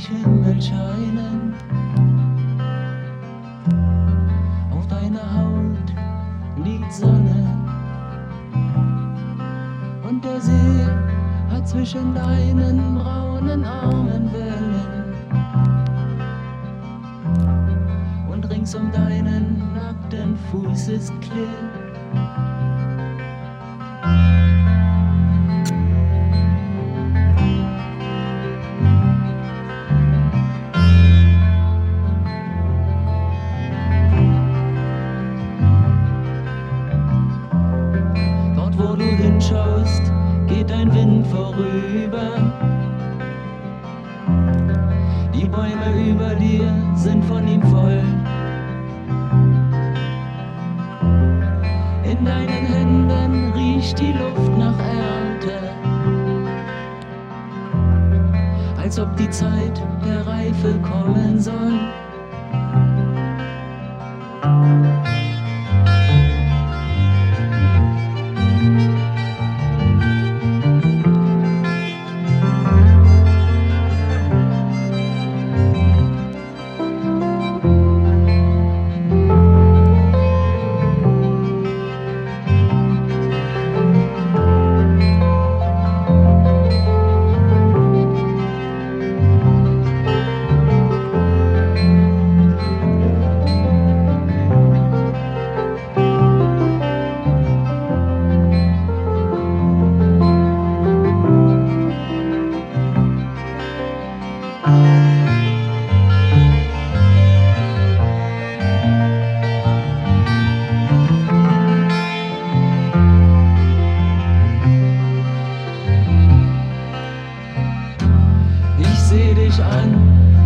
dich Himmel scheinen. Auf deiner Haut liegt Sonne. Und der See hat zwischen deinen braunen Armen Wellen. Und rings um deinen nackten Fuß ist Klipp. Hinschaust, geht ein Wind vorüber. Die Bäume über dir sind von ihm voll. In deinen Händen riecht die Luft nach Ernte, als ob die Zeit der Reife kommen soll. An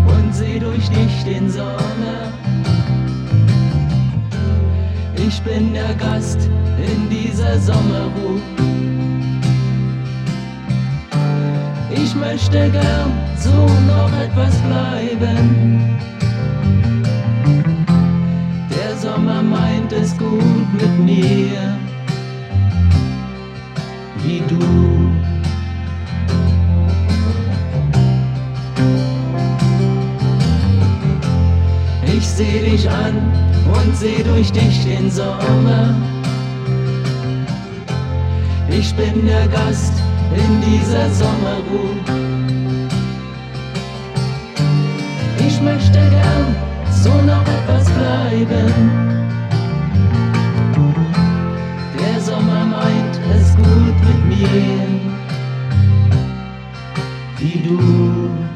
und seh durch dich den Sommer. Ich bin der Gast in dieser Sommerruhe. Ich möchte gern so noch etwas bleiben. Der Sommer meint es gut mit mir, wie du. seh dich an und seh durch dich den Sommer. Ich bin der Gast in dieser Sommerruhe. Ich möchte gern so noch etwas bleiben. Der Sommer meint es gut mit mir, wie du.